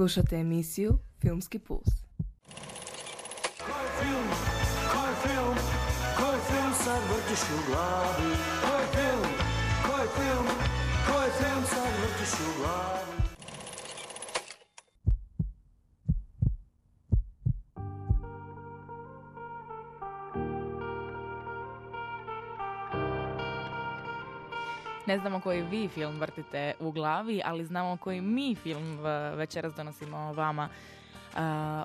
Slušate emisiju Filmski puls. Koji film, koji film, koji film sad vrtiš u glavi? Koji film, koji film, koji film sad vrtiš? Ne znamo koji vi film vrtite u glavi, ali znamo koji mi film e, večeras donosimo vama e,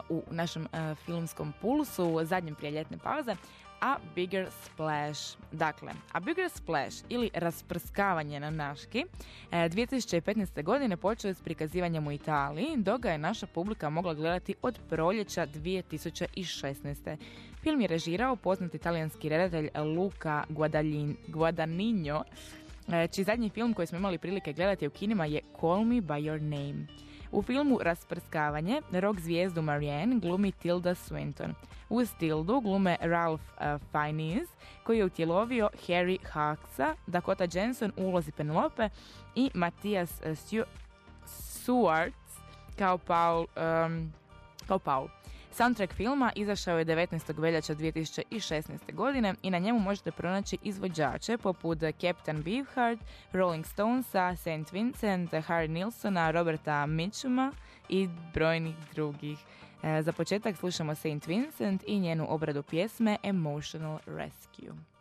u našem e, filmskom pulsu, zadnjem prije ljetne pauze. A Bigger Splash. Dakle, A Bigger Splash ili rasprskavanje na naški 2015. godine počeo je s prikazivanjem u Italiji, dok ga je naša publika mogla gledati od proljeća 2016. Film je režirao poznati italijanski redatelj Luca Guadagnino, E, čiji zadnji film koji smo imali prilike gledati u kinima je Call Me By Your Name. U filmu Rasprskavanje rock zvijezdu Marianne glumi Tilda Swinton. Uz Tildu glume Ralph uh, Fiennes koji je utjelovio Harry Haxa, Dakota Jensen u ulozi Penelope i Matthias uh, Suarts kao Paul, um, kao Paul. Soundtrack filma izašao je 19. veljača 2016. godine i na njemu možete pronaći izvođače poput Captain Beefheart, Rolling Stonesa, St. Vincent, Harry Nilsona, Roberta Mitchuma i brojnih drugih. E, za početak slušamo St. Vincent i njenu obradu pjesme Emotional Rescue.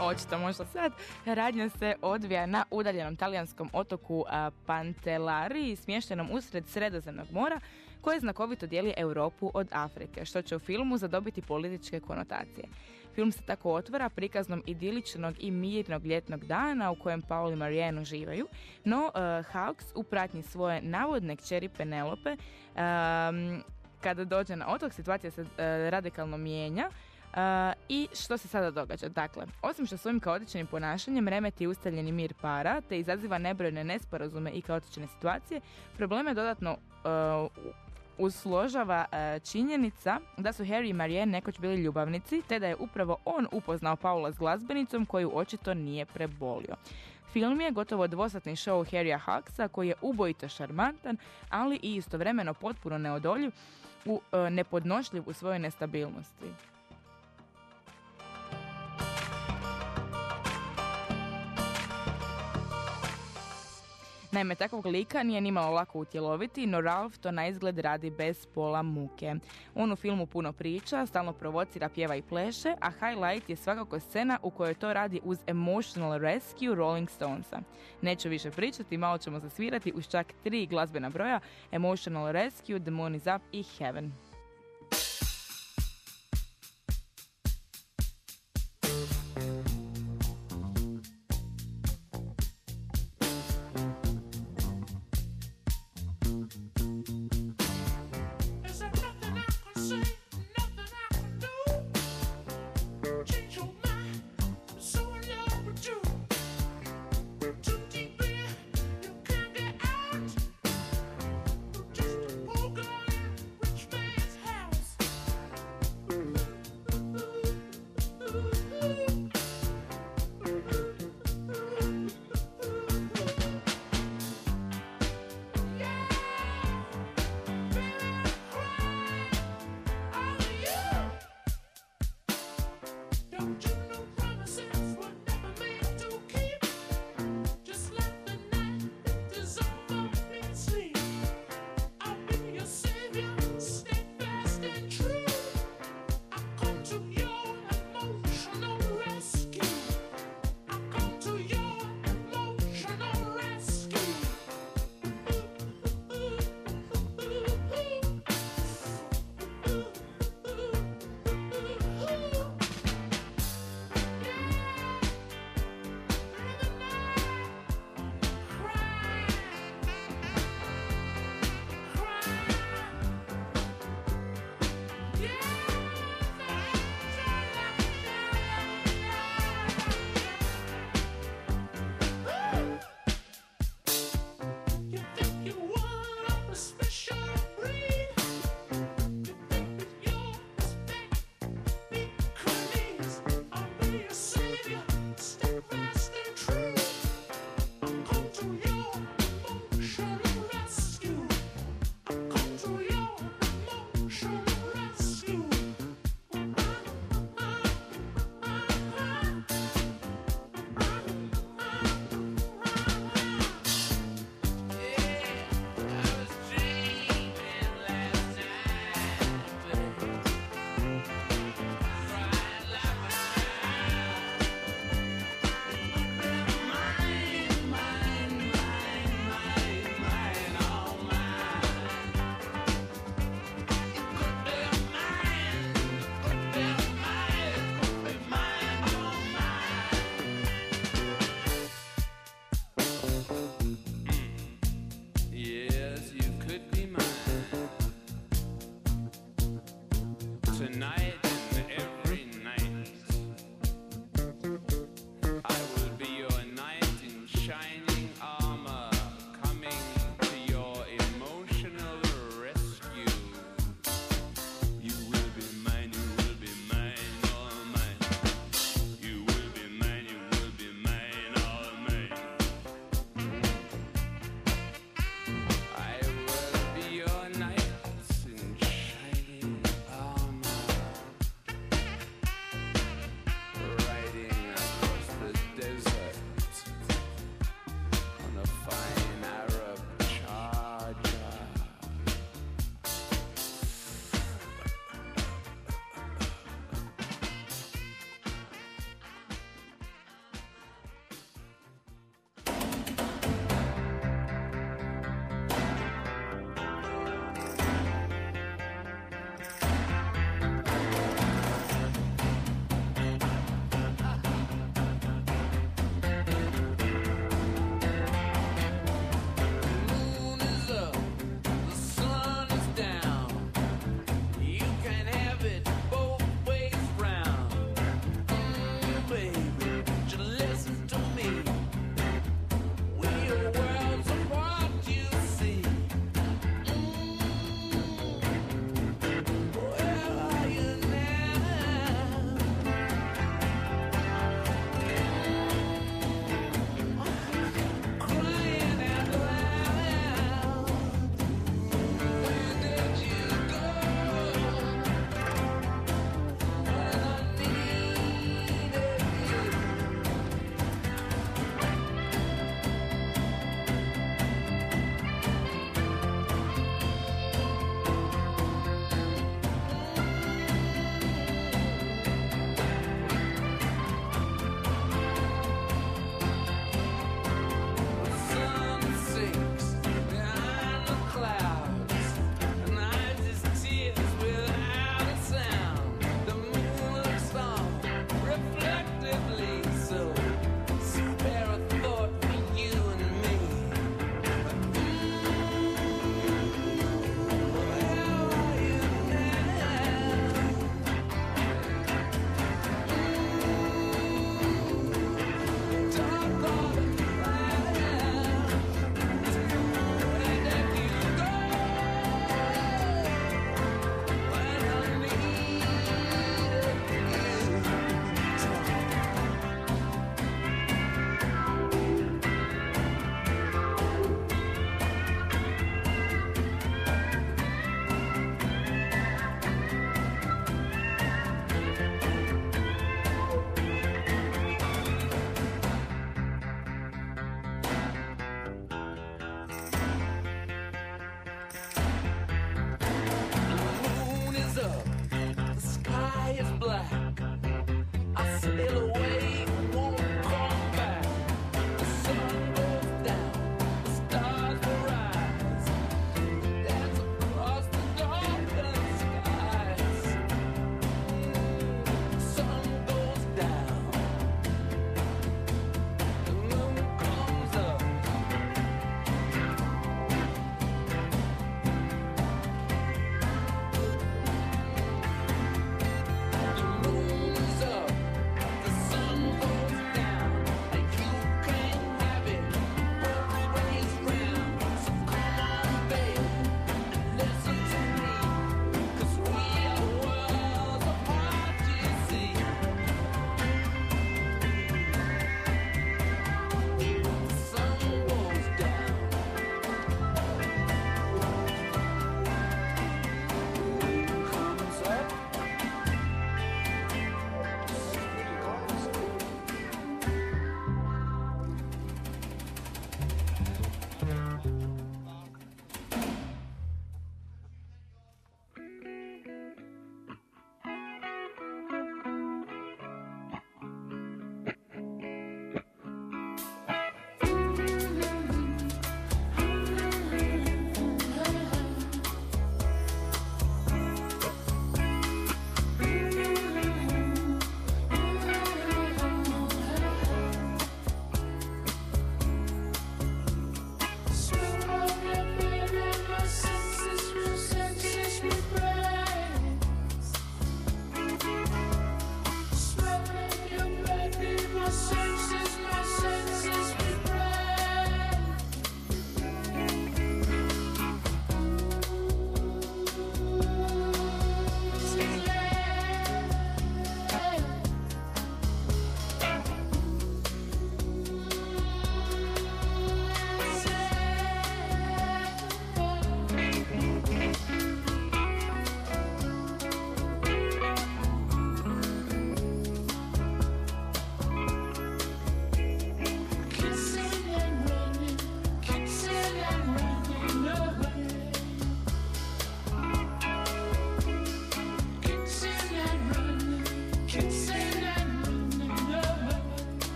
Očito možda sad, radnja se odvija na udaljenom talijanskom otoku Pantelari, smještenom usred Sredozemnog mora, koje znakovito dijeli Europu od Afrike, što će u filmu zadobiti političke konotacije. Film se tako otvara prikaznom idiličnog i mirnog ljetnog dana u kojem Paul i Marianne uživaju, no uh, Hawks u pratnji svoje navodne kćeri Penelope um, kada dođe na otok situacija se radikalno mijenja I što se sada događa? Dakle, osim što svojim kaotičnim ponašanjem remeti ustaljeni mir para te izaziva nebrojne nesporazume i kaotične situacije, probleme dodatno usložava činjenica da su Harry i Marianne nekoć bili ljubavnici, te da je upravo on upoznao Paula s glazbenicom koju očito nije prebolio. Film je gotovo dvosatni show Harrya Hucksa koji je ubojito šarmantan, ali i istovremeno potpuno neodoljiv, u, nepodnošljiv u svojoj nestabilnosti. Naime, takvog lika nije nimalo lako utjeloviti, no Ralph to na izgled radi bez pola muke. On u filmu puno priča, stalno provocira, pjeva i pleše, a highlight je svakako scena u kojoj to radi uz Emotional Rescue Rolling Stonesa. Neću više pričati, malo ćemo zasvirati uz čak tri glazbena broja Emotional Rescue, The Moon is Up i Heaven.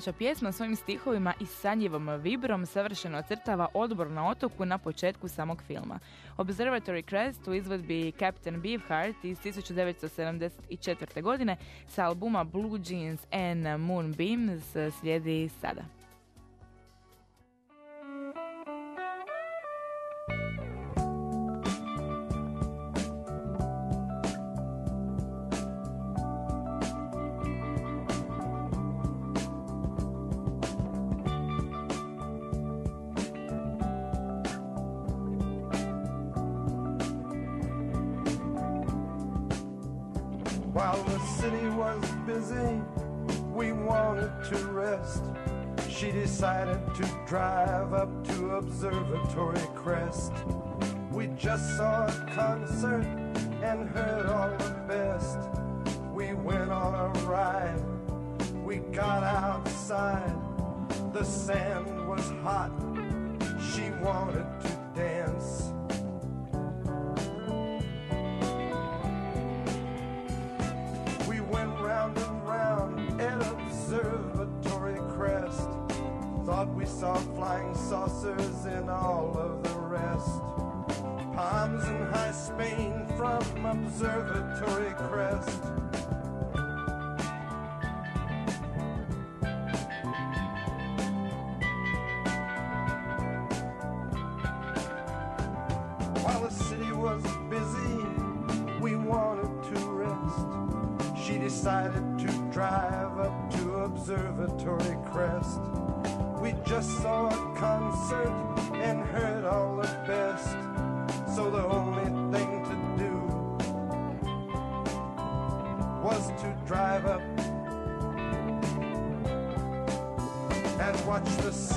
Sljedeća pjesma svojim stihovima i sanjivom vibrom savršeno ocrtava odbor na otoku na početku samog filma. Observatory Crest u izvedbi Captain Beefheart iz 1974. godine sa albuma Blue Jeans and Moonbeams slijedi sada. While the city was busy, we wanted to rest. She decided to drive up to Observatory Crest. We just saw a concert and heard all the best. We went on a ride, we got outside. The sand was hot, she wanted to Observatory watch the city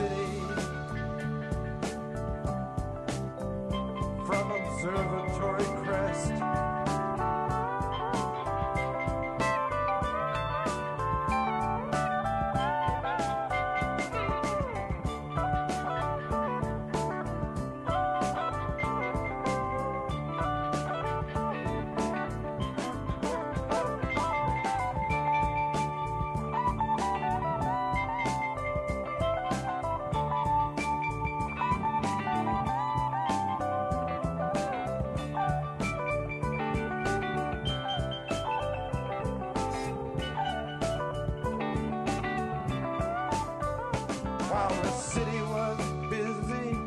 city was busy,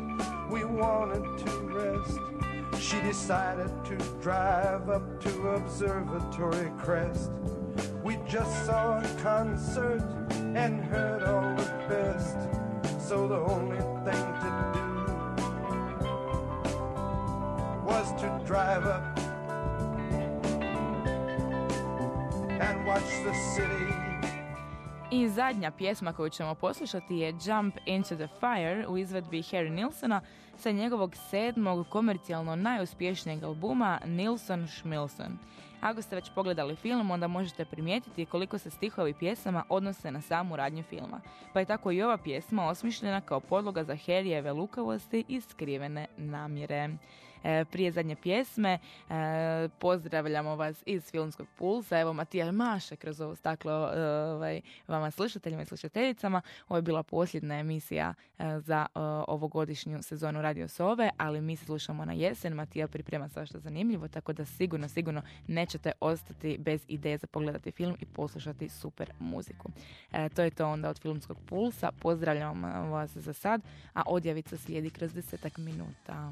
we wanted to rest. She decided to drive up to Observatory Crest. We just saw a concert and heard zadnja pjesma koju ćemo poslušati je Jump into the Fire u izvedbi Harry Nilsona sa njegovog sedmog komercijalno najuspješnijeg albuma Nilson Schmilson. Ako ste već pogledali film, onda možete primijetiti koliko se stihovi pjesama odnose na samu radnju filma. Pa je tako i ova pjesma osmišljena kao podloga za Harryjeve lukavosti i skrivene namjere. E, prije zadnje pjesme e, pozdravljamo vas iz Filmskog pulsa. Evo Matija maše kroz ovo staklo ovaj, vama slušateljima i slušateljicama. Ovo je bila posljedna emisija za ovogodišnju sezonu Radio Sove, ali mi se slušamo na jesen. Matija priprema svašta zanimljivo, tako da sigurno, sigurno nećete ostati bez ideje za pogledati film i poslušati super muziku. to je to onda od Filmskog pulsa. Pozdravljam vas za sad, a odjavica slijedi kroz desetak minuta.